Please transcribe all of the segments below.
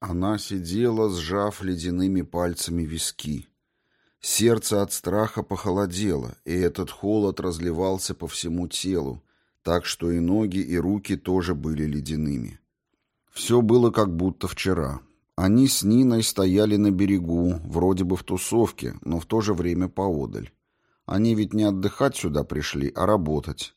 Она сидела, сжав ледяными пальцами виски. Сердце от страха похолодело, и этот холод разливался по всему телу, так что и ноги, и руки тоже были ледяными. Все было как будто вчера. Они с Ниной стояли на берегу, вроде бы в тусовке, но в то же время поодаль. Они ведь не отдыхать сюда пришли, а работать.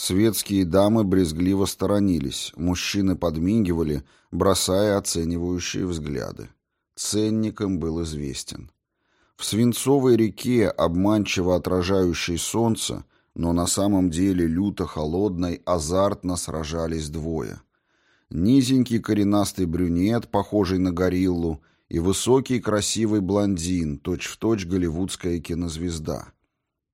Светские дамы брезгливо сторонились, мужчины подмигивали, бросая оценивающие взгляды. Ценник им был известен. В свинцовой реке, обманчиво отражающей солнце, но на самом деле люто холодной, азартно сражались двое — Низенький коренастый брюнет, похожий на гориллу, и высокий красивый блондин, точь-в-точь точь голливудская кинозвезда.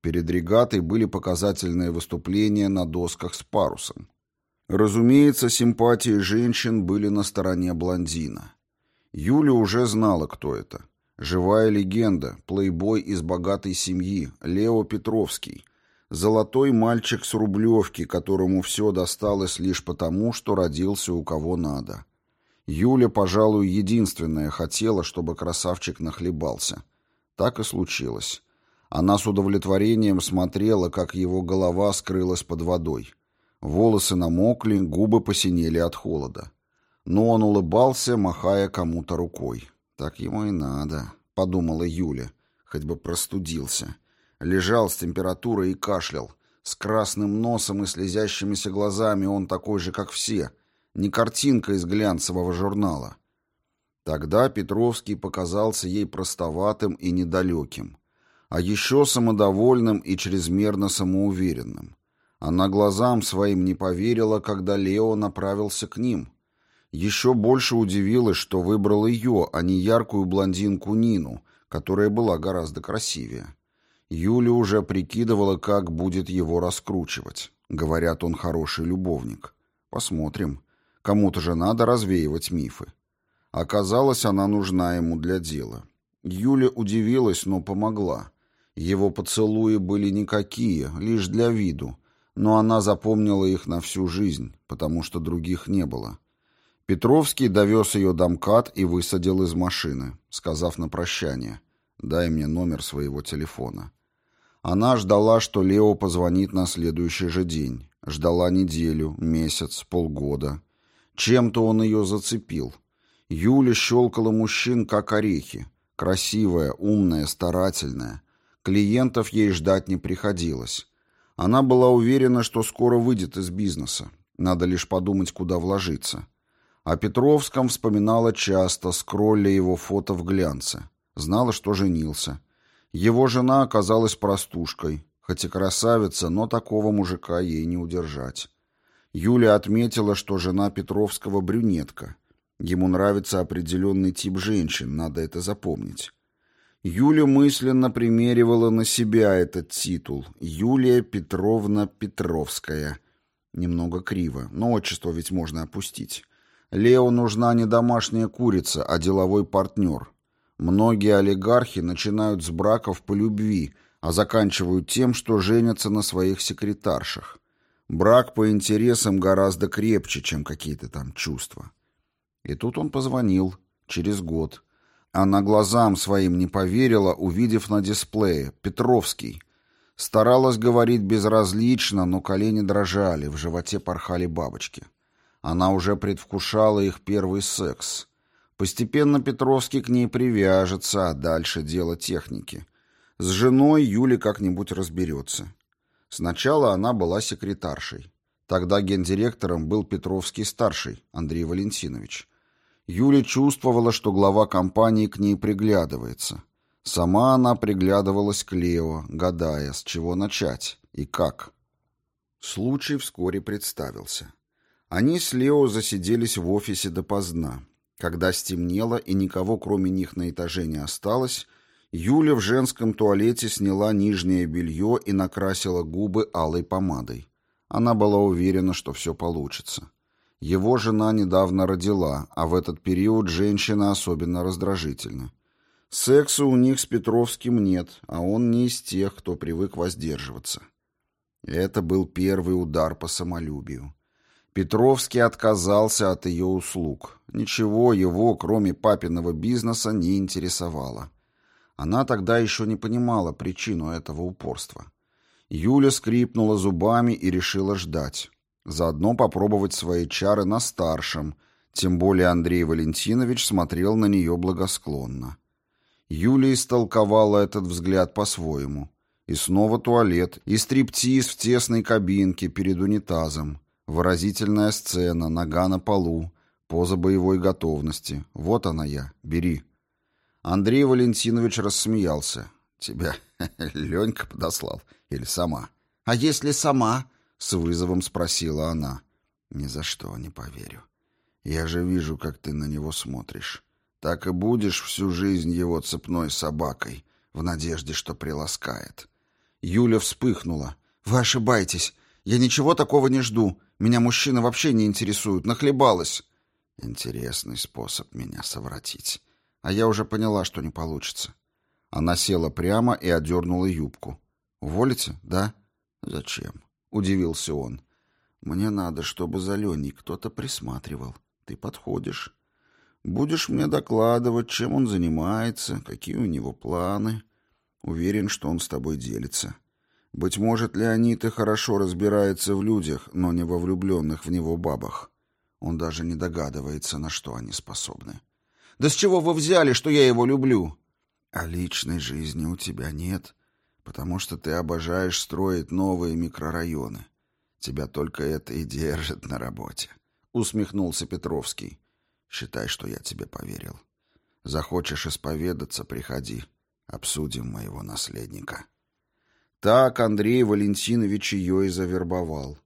Перед регатой были показательные выступления на досках с парусом. Разумеется, симпатии женщин были на стороне блондина. Юля уже знала, кто это. Живая легенда, плейбой из богатой семьи, Лео Петровский – Золотой мальчик с Рублевки, которому все досталось лишь потому, что родился у кого надо. Юля, пожалуй, единственная хотела, чтобы красавчик нахлебался. Так и случилось. Она с удовлетворением смотрела, как его голова скрылась под водой. Волосы намокли, губы посинели от холода. Но он улыбался, махая кому-то рукой. «Так ему и надо», — подумала Юля, — «хоть бы простудился». Лежал с температурой и кашлял. С красным носом и слезящимися глазами он такой же, как все. Не картинка из глянцевого журнала. Тогда Петровский показался ей простоватым и недалеким. А еще самодовольным и чрезмерно самоуверенным. Она глазам своим не поверила, когда Лео направился к ним. Еще больше удивилась, что выбрал ее, а не яркую блондинку Нину, которая была гораздо красивее. Юля уже прикидывала, как будет его раскручивать. Говорят, он хороший любовник. Посмотрим. Кому-то же надо развеивать мифы. Оказалось, она нужна ему для дела. Юля удивилась, но помогла. Его поцелуи были никакие, лишь для виду, но она запомнила их на всю жизнь, потому что других не было. Петровский довез ее до МКАД и высадил из машины, сказав на прощание «Дай мне номер своего телефона». Она ждала, что Лео позвонит на следующий же день. Ждала неделю, месяц, полгода. Чем-то он ее зацепил. Юля щелкала мужчин, как орехи. Красивая, умная, старательная. Клиентов ей ждать не приходилось. Она была уверена, что скоро выйдет из бизнеса. Надо лишь подумать, куда вложиться. О Петровском вспоминала часто, скролля его фото в глянце. Знала, что женился. Его жена оказалась простушкой, хоть и красавица, но такого мужика ей не удержать. Юля отметила, что жена Петровского брюнетка. Ему нравится определенный тип женщин, надо это запомнить. Юля мысленно примеривала на себя этот титул. Юлия Петровна Петровская. Немного криво, но отчество ведь можно опустить. Лео нужна не домашняя курица, а деловой партнер. Многие олигархи начинают с браков по любви, а заканчивают тем, что женятся на своих секретаршах. Брак по интересам гораздо крепче, чем какие-то там чувства. И тут он позвонил, через год. Она глазам своим не поверила, увидев на дисплее «Петровский». Старалась говорить безразлично, но колени дрожали, в животе порхали бабочки. Она уже предвкушала их первый секс — Постепенно Петровский к ней привяжется, а дальше дело техники. С женой Юля как-нибудь разберется. Сначала она была секретаршей. Тогда гендиректором был Петровский-старший, Андрей Валентинович. Юля чувствовала, что глава компании к ней приглядывается. Сама она приглядывалась к Лео, гадая, с чего начать и как. Случай вскоре представился. Они с Лео засиделись в офисе допоздна. Когда стемнело и никого кроме них на этаже не осталось, Юля в женском туалете сняла нижнее белье и накрасила губы алой помадой. Она была уверена, что все получится. Его жена недавно родила, а в этот период женщина особенно раздражительна. Секса у них с Петровским нет, а он не из тех, кто привык воздерживаться. Это был первый удар по самолюбию. Петровский отказался от ее услуг. Ничего его, кроме папиного бизнеса, не интересовало. Она тогда еще не понимала причину этого упорства. Юля скрипнула зубами и решила ждать. Заодно попробовать свои чары на старшем, тем более Андрей Валентинович смотрел на нее благосклонно. Юля истолковала этот взгляд по-своему. И снова туалет, и стриптиз в тесной кабинке перед унитазом. Выразительная сцена, нога на полу, поза боевой готовности. Вот она я, бери. Андрей Валентинович рассмеялся. Тебя Ленька подослал или сама? А если сама? С вызовом спросила она. Ни за что не поверю. Я же вижу, как ты на него смотришь. Так и будешь всю жизнь его цепной собакой, в надежде, что приласкает. Юля вспыхнула. «Вы ошибаетесь. Я ничего такого не жду. Меня мужчины вообще не интересуют. Нахлебалась». Интересный способ меня совратить. А я уже поняла, что не получится. Она села прямо и одернула юбку. «Уволите, да?» «Зачем?» — удивился он. «Мне надо, чтобы за Леней кто-то присматривал. Ты подходишь. Будешь мне докладывать, чем он занимается, какие у него планы. Уверен, что он с тобой делится. Быть может, Леонид и хорошо разбирается в людях, но не во влюбленных в него бабах. Он даже не догадывается, на что они способны. «Да с чего вы взяли, что я его люблю?» «А личной жизни у тебя нет, потому что ты обожаешь строить новые микрорайоны. Тебя только это и держит на работе», — усмехнулся Петровский. Считай, что я тебе поверил. Захочешь исповедаться, приходи. Обсудим моего наследника. Так Андрей Валентинович ее и завербовал.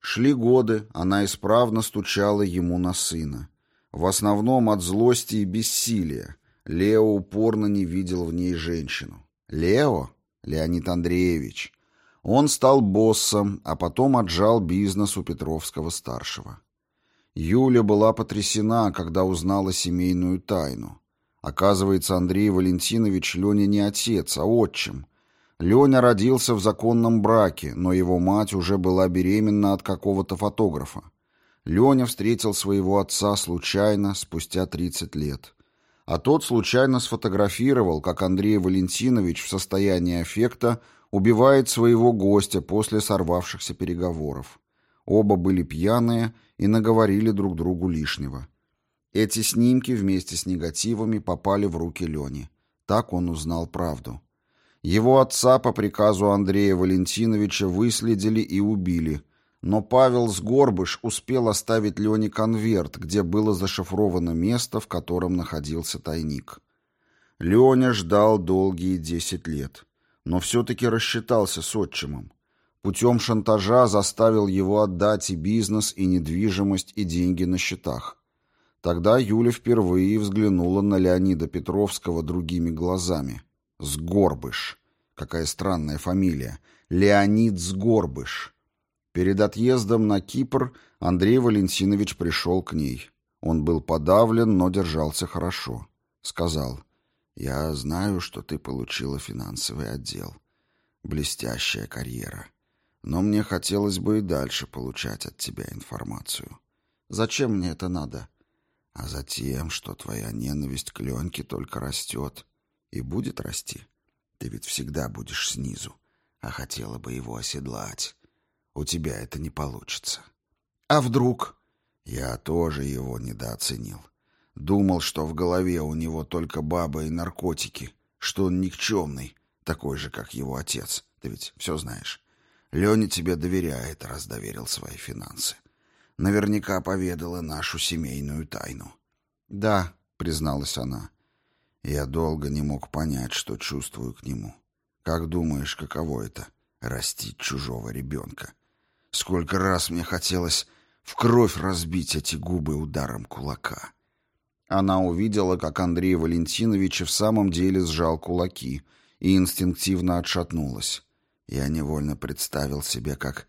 Шли годы, она исправно стучала ему на сына. В основном от злости и бессилия. Лео упорно не видел в ней женщину. Лео? Леонид Андреевич. Он стал боссом, а потом отжал бизнес у Петровского-старшего. Юля была потрясена, когда узнала семейную тайну. Оказывается, Андрей Валентинович Леня не отец, а отчим. Леня родился в законном браке, но его мать уже была беременна от какого-то фотографа. Леня встретил своего отца случайно, спустя 30 лет. А тот случайно сфотографировал, как Андрей Валентинович в состоянии аффекта убивает своего гостя после сорвавшихся переговоров. Оба были пьяные и наговорили друг другу лишнего. Эти снимки вместе с негативами попали в руки Лени. Так он узнал правду. Его отца по приказу Андрея Валентиновича выследили и убили, но Павел Сгорбыш успел оставить Лене конверт, где было зашифровано место, в котором находился тайник. Леня ждал долгие десять лет, но все-таки рассчитался с отчимом. Путем шантажа заставил его отдать и бизнес, и недвижимость, и деньги на счетах. Тогда Юля впервые взглянула на Леонида Петровского другими глазами. Сгорбыш. Какая странная фамилия. Леонид Сгорбыш. Перед отъездом на Кипр Андрей Валентинович пришел к ней. Он был подавлен, но держался хорошо. Сказал, «Я знаю, что ты получила финансовый отдел. Блестящая карьера. Но мне хотелось бы и дальше получать от тебя информацию. Зачем мне это надо? А затем, что твоя ненависть к Леньке только растет и будет расти. Ты ведь всегда будешь снизу, а хотела бы его оседлать. У тебя это не получится. А вдруг? Я тоже его недооценил. Думал, что в голове у него только баба и наркотики, что он никчемный, такой же, как его отец. Ты ведь все знаешь. Леня тебе доверяет, раз доверил свои финансы. Наверняка поведала нашу семейную тайну. Да, призналась она. Я долго не мог понять, что чувствую к нему. Как думаешь, каково это — растить чужого ребенка? Сколько раз мне хотелось в кровь разбить эти губы ударом кулака. Она увидела, как Андрей Валентинович в самом деле сжал кулаки и инстинктивно отшатнулась. Я невольно представил себе, как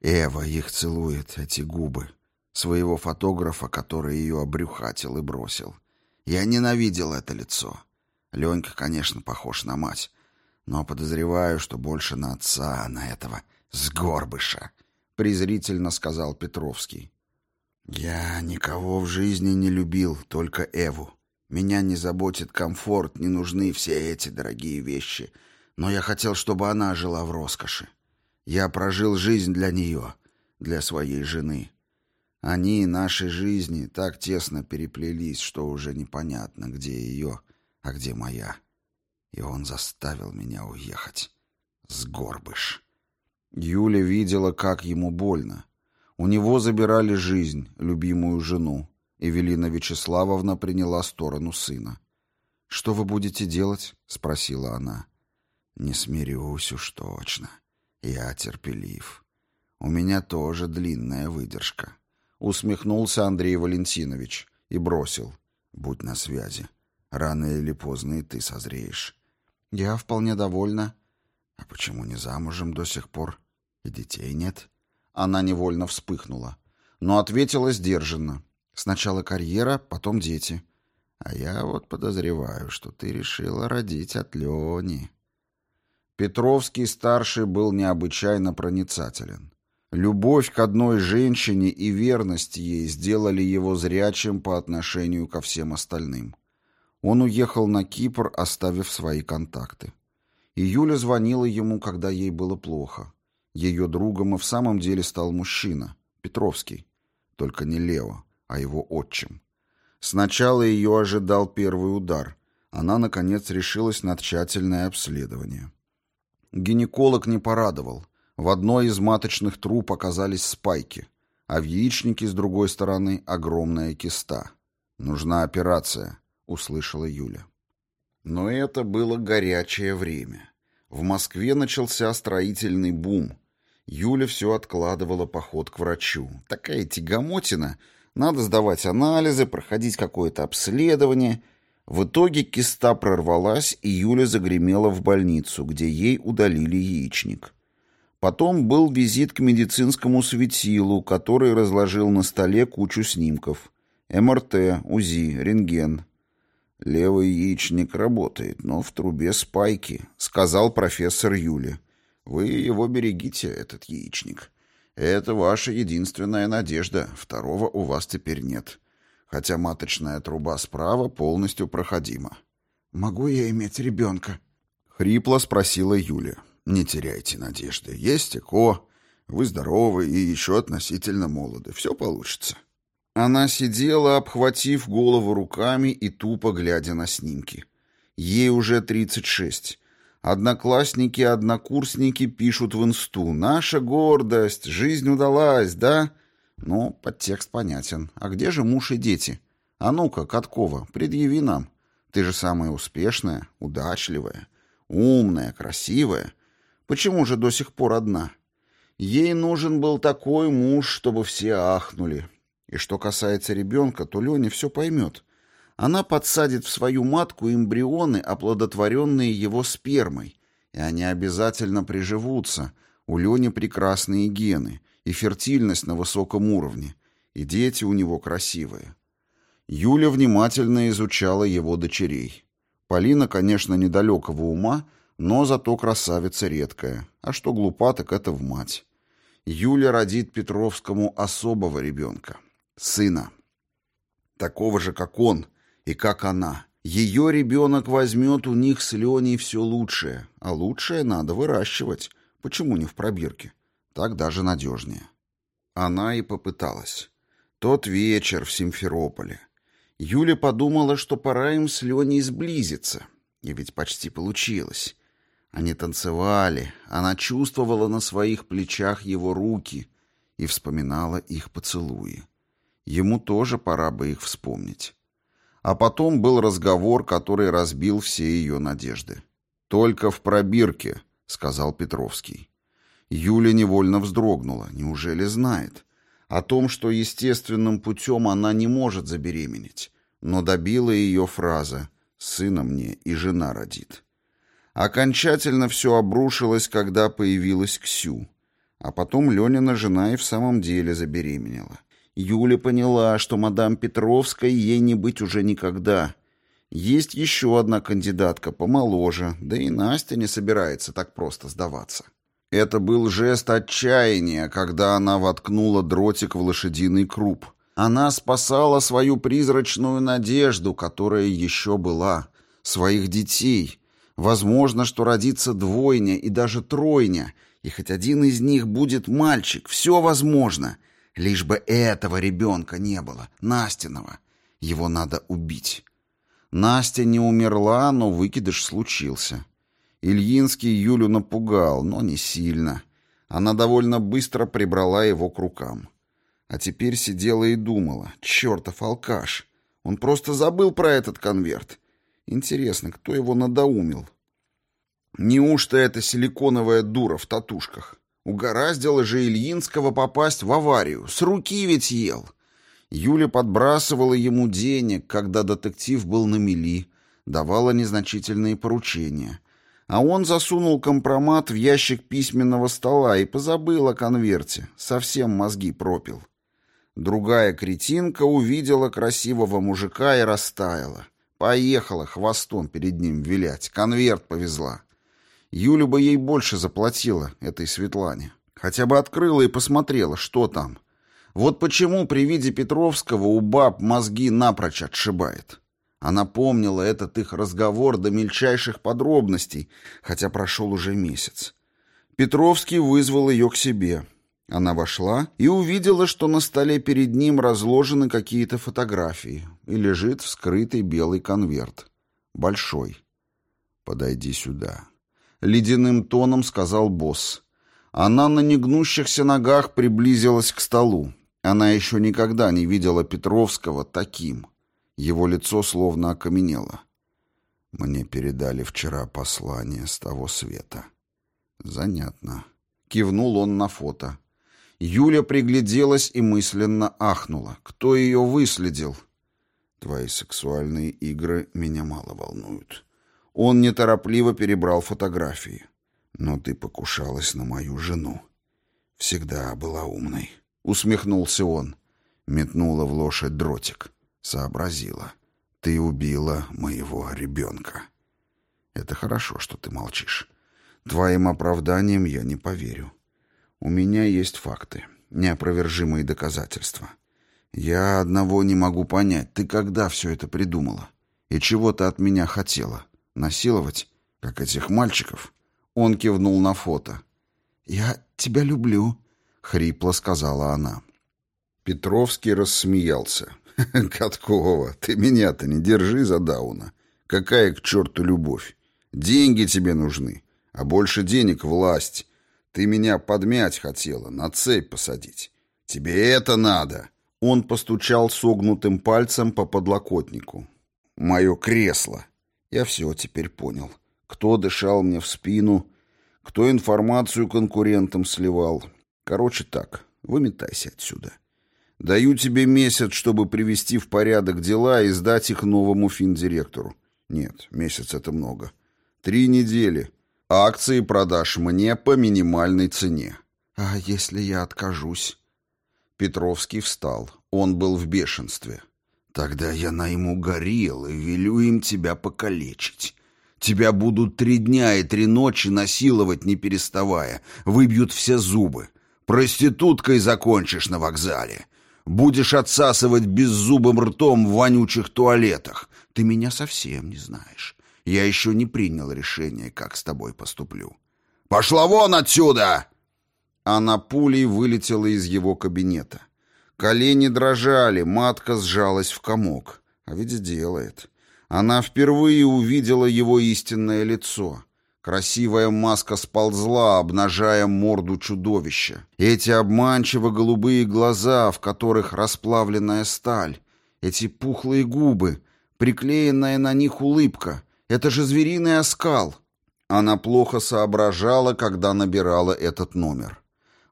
Эва их целует, эти губы, своего фотографа, который ее обрюхатил и бросил. Я ненавидел это лицо. Ленька, конечно, похож на мать, но подозреваю, что больше на отца, а на этого сгорбыша. Презрительно сказал Петровский. «Я никого в жизни не любил, только Эву. Меня не заботит комфорт, не нужны все эти дорогие вещи. Но я хотел, чтобы она жила в роскоши. Я прожил жизнь для нее, для своей жены. Они, наши жизни, так тесно переплелись, что уже непонятно, где ее, а где моя. И он заставил меня уехать. Сгорбыш. Юля видела, как ему больно. У него забирали жизнь, любимую жену. Эвелина Вячеславовна приняла сторону сына. «Что вы будете делать?» — спросила она. «Не смирюсь уж точно. Я терпелив. У меня тоже длинная выдержка». Усмехнулся Андрей Валентинович и бросил. «Будь на связи. Рано или поздно и ты созреешь». «Я вполне довольна». «А почему не замужем до сих пор? И детей нет?» Она невольно вспыхнула, но ответила сдержанно. «Сначала карьера, потом дети». «А я вот подозреваю, что ты решила родить от Лени». Петровский-старший был необычайно проницателен. Любовь к одной женщине и верность ей сделали его зрячим по отношению ко всем остальным. Он уехал на Кипр, оставив свои контакты. И Юля звонила ему, когда ей было плохо. Ее другом и в самом деле стал мужчина, Петровский. Только не Лео, а его отчим. Сначала ее ожидал первый удар. Она, наконец, решилась на тщательное обследование. Гинеколог не порадовал. В одной из маточных труб оказались спайки, а в яичнике с другой стороны огромная киста. «Нужна операция», — услышала Юля. Но это было горячее время. В Москве начался строительный бум. Юля все откладывала поход к врачу. Такая тягомотина. Надо сдавать анализы, проходить какое-то обследование. В итоге киста прорвалась, и Юля загремела в больницу, где ей удалили яичник. Потом был визит к медицинскому светилу, который разложил на столе кучу снимков. МРТ, УЗИ, рентген. «Левый яичник работает, но в трубе спайки», — сказал профессор Юля. «Вы его берегите, этот яичник. Это ваша единственная надежда, второго у вас теперь нет. Хотя маточная труба справа полностью проходима». «Могу я иметь ребенка?» — хрипло спросила Юля. Не теряйте надежды. Есть ЭКО, вы здоровы и еще относительно молоды. Все получится. Она сидела, обхватив голову руками и тупо глядя на снимки. Ей уже 36. Одноклассники однокурсники пишут в инсту «Наша гордость! Жизнь удалась, да?» Ну, подтекст понятен. А где же муж и дети? А ну-ка, Каткова, предъяви нам. Ты же самая успешная, удачливая, умная, красивая. Почему же до сих пор одна? Ей нужен был такой муж, чтобы все ахнули. И что касается ребенка, то Леня все поймет. Она подсадит в свою матку эмбрионы, оплодотворенные его спермой, и они обязательно приживутся. У Лени прекрасные гены и фертильность на высоком уровне, и дети у него красивые. Юля внимательно изучала его дочерей. Полина, конечно, недалекого ума, но зато красавица редкая. А что глупа, так это в мать. Юля родит Петровскому особого ребенка. Сына. Такого же, как он и как она. Ее ребенок возьмет у них с Леней все лучшее. А лучшее надо выращивать. Почему не в пробирке? Так даже надежнее. Она и попыталась. Тот вечер в Симферополе. Юля подумала, что пора им с Леней сблизиться. И ведь почти получилось. Они танцевали, она чувствовала на своих плечах его руки и вспоминала их поцелуи. Ему тоже пора бы их вспомнить. А потом был разговор, который разбил все ее надежды. «Только в пробирке», — сказал Петровский. Юля невольно вздрогнула. Неужели знает? О том, что естественным путем она не может забеременеть. Но добила ее фраза «Сына мне и жена родит». Окончательно все обрушилось, когда появилась Ксю. А потом Ленина жена и в самом деле забеременела. Юля поняла, что мадам Петровская ей не быть уже никогда. Есть еще одна кандидатка помоложе, да и Настя не собирается так просто сдаваться. Это был жест отчаяния, когда она воткнула дротик в лошадиный круп. Она спасала свою призрачную надежду, которая еще была, своих детей. Возможно, что родится двойня и даже тройня, и хоть один из них будет мальчик, все возможно. Лишь бы этого ребенка не было, Настиного. Его надо убить. Настя не умерла, но выкидыш случился. Ильинский Юлю напугал, но не сильно. Она довольно быстро прибрала его к рукам. А теперь сидела и думала. Чертов алкаш! Он просто забыл про этот конверт. Интересно, кто его надоумил? Неужто это силиконовая дура в татушках? Угораздило же Ильинского попасть в аварию. С руки ведь ел. Юля подбрасывала ему денег, когда детектив был на мели, давала незначительные поручения. А он засунул компромат в ящик письменного стола и позабыл о конверте. Совсем мозги пропил. Другая кретинка увидела красивого мужика и растаяла. Поехала хвостом перед ним вилять, конверт повезла. Юля бы ей больше заплатила, этой Светлане. Хотя бы открыла и посмотрела, что там. Вот почему при виде Петровского у баб мозги напрочь отшибает. Она помнила этот их разговор до мельчайших подробностей, хотя прошел уже месяц. Петровский вызвал ее к себе. Она вошла и увидела, что на столе перед ним разложены какие-то фотографии и лежит вскрытый белый конверт. Большой. «Подойди сюда», ледяным тоном сказал босс. Она на негнущихся ногах приблизилась к столу. Она еще никогда не видела Петровского таким. Его лицо словно окаменело. Мне передали вчера послание с того света. Занятно. Кивнул он на фото. Юля пригляделась и мысленно ахнула. Кто ее выследил? Твои сексуальные игры меня мало волнуют. Он неторопливо перебрал фотографии. «Но ты покушалась на мою жену. Всегда была умной». Усмехнулся он. Метнула в лошадь дротик. Сообразила. «Ты убила моего ребенка». «Это хорошо, что ты молчишь. Твоим оправданием я не поверю. У меня есть факты, неопровержимые доказательства. Я одного не могу понять. Ты когда все это придумала? И чего ты от меня хотела?» Насиловать, как этих мальчиков? Он кивнул на фото. «Я тебя люблю», — хрипло сказала она. Петровский рассмеялся. «Каткова, ты меня-то не держи за Дауна. Какая к черту любовь? Деньги тебе нужны, а больше денег — власть. Ты меня подмять хотела, на цепь посадить. Тебе это надо!» Он постучал согнутым пальцем по подлокотнику. «Мое кресло. Я все теперь понял. Кто дышал мне в спину, кто информацию конкурентам сливал. Короче так, выметайся отсюда. Даю тебе месяц, чтобы привести в порядок дела и сдать их новому финдиректору. Нет, месяц это много. Три недели. Акции продашь мне по минимальной цене. А если я откажусь? Петровский встал. Он был в бешенстве. Тогда я найму горилл и велю им тебя покалечить. Тебя будут три дня и три ночи насиловать, не переставая. Выбьют все зубы. Проституткой закончишь на вокзале. Будешь отсасывать беззубым ртом в вонючих туалетах. Ты меня совсем не знаешь. Я еще не принял решение, как с тобой поступлю. «Пошла вон отсюда!» Она пулей вылетела из его кабинета. Колени дрожали, матка сжалась в комок. А ведь сделает. Она впервые увидела его истинное лицо. Красивая маска сползла, обнажая морду чудовища. Эти обманчиво голубые глаза, в которых расплавленная сталь. Эти пухлые губы, приклеенная на них улыбка. Это же звериный оскал. Она плохо соображала, когда набирала этот номер.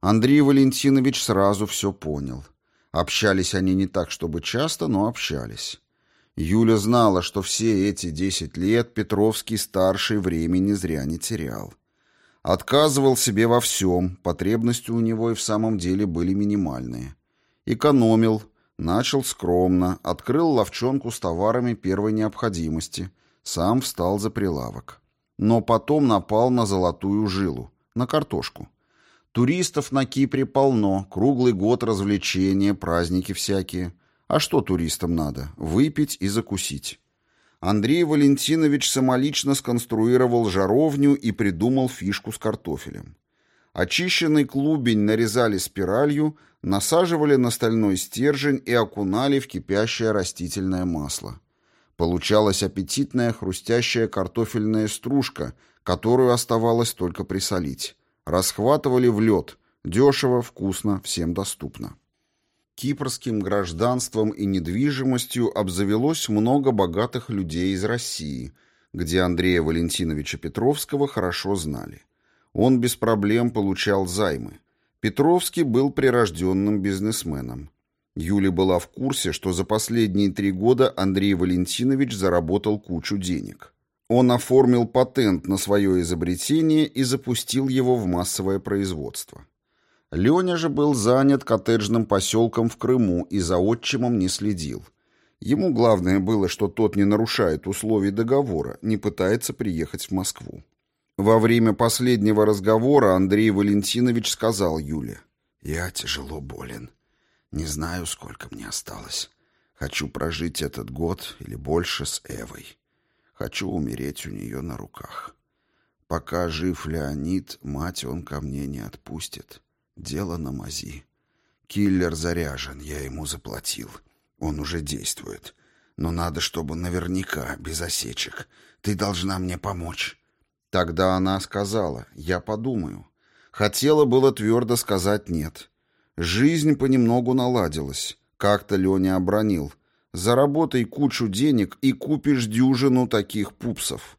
Андрей Валентинович сразу все понял. Общались они не так, чтобы часто, но общались. Юля знала, что все эти десять лет Петровский старший времени зря не терял. Отказывал себе во всем, потребности у него и в самом деле были минимальные. Экономил, начал скромно, открыл ловчонку с товарами первой необходимости, сам встал за прилавок. Но потом напал на золотую жилу, на картошку. Туристов на Кипре полно, круглый год развлечения, праздники всякие. А что туристам надо? Выпить и закусить. Андрей Валентинович самолично сконструировал жаровню и придумал фишку с картофелем. Очищенный клубень нарезали спиралью, насаживали на стальной стержень и окунали в кипящее растительное масло. Получалась аппетитная хрустящая картофельная стружка, которую оставалось только присолить. Расхватывали в лед. Дешево, вкусно, всем доступно. Кипрским гражданством и недвижимостью обзавелось много богатых людей из России, где Андрея Валентиновича Петровского хорошо знали. Он без проблем получал займы. Петровский был прирожденным бизнесменом. Юля была в курсе, что за последние три года Андрей Валентинович заработал кучу денег. Он оформил патент на свое изобретение и запустил его в массовое производство. Леня же был занят коттеджным поселком в Крыму и за отчимом не следил. Ему главное было, что тот не нарушает условий договора, не пытается приехать в Москву. Во время последнего разговора Андрей Валентинович сказал Юле, «Я тяжело болен. Не знаю, сколько мне осталось. Хочу прожить этот год или больше с Эвой. Хочу умереть у нее на руках. Пока жив Леонид, мать он ко мне не отпустит. Дело на мази. Киллер заряжен, я ему заплатил. Он уже действует. Но надо, чтобы наверняка, без осечек. Ты должна мне помочь. Тогда она сказала, я подумаю. Хотела было твердо сказать «нет». Жизнь понемногу наладилась. Как-то Леня обронил. Заработай кучу денег и купишь дюжину таких пупсов.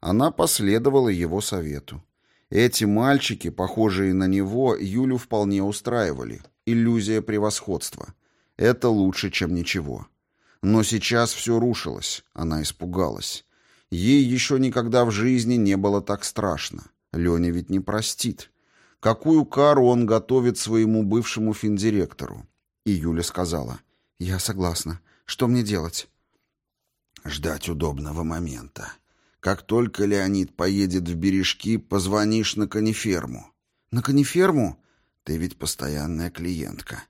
Она последовала его совету. Эти мальчики, похожие на него, Юлю вполне устраивали. Иллюзия превосходства. Это лучше, чем ничего. Но сейчас все рушилось. Она испугалась. Ей еще никогда в жизни не было так страшно. Леня ведь не простит. Какую кару он готовит своему бывшему финдиректору? И Юля сказала, «Я согласна. Что мне делать? Ждать удобного момента. Как только Леонид поедет в бережки, позвонишь на каниферму. На каниферму? Ты ведь постоянная клиентка.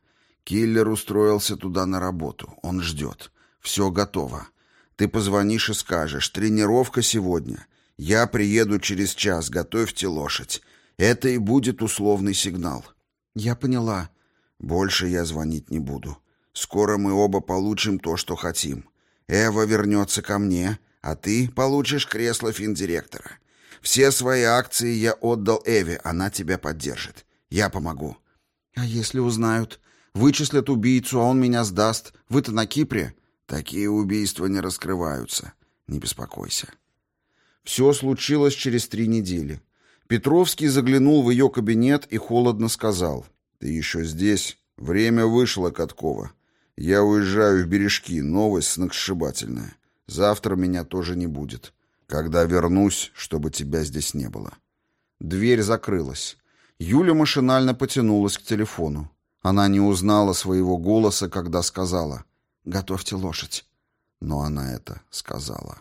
Киллер устроился туда на работу. Он ждет. Все готово. Ты позвонишь и скажешь, тренировка сегодня. Я приеду через час, готовьте лошадь. Это и будет условный сигнал. Я поняла. Больше я звонить не буду. Скоро мы оба получим то, что хотим. Эва вернется ко мне, а ты получишь кресло финдиректора. Все свои акции я отдал Эве, она тебя поддержит. Я помогу. А если узнают? Вычислят убийцу, а он меня сдаст. Вы-то на Кипре? Такие убийства не раскрываются. Не беспокойся. Все случилось через три недели. Петровский заглянул в ее кабинет и холодно сказал. «Ты еще здесь? Время вышло, Каткова. Я уезжаю в бережки, новость сногсшибательная. Завтра меня тоже не будет. Когда вернусь, чтобы тебя здесь не было. Дверь закрылась. Юля машинально потянулась к телефону. Она не узнала своего голоса, когда сказала «Готовьте лошадь». Но она это сказала.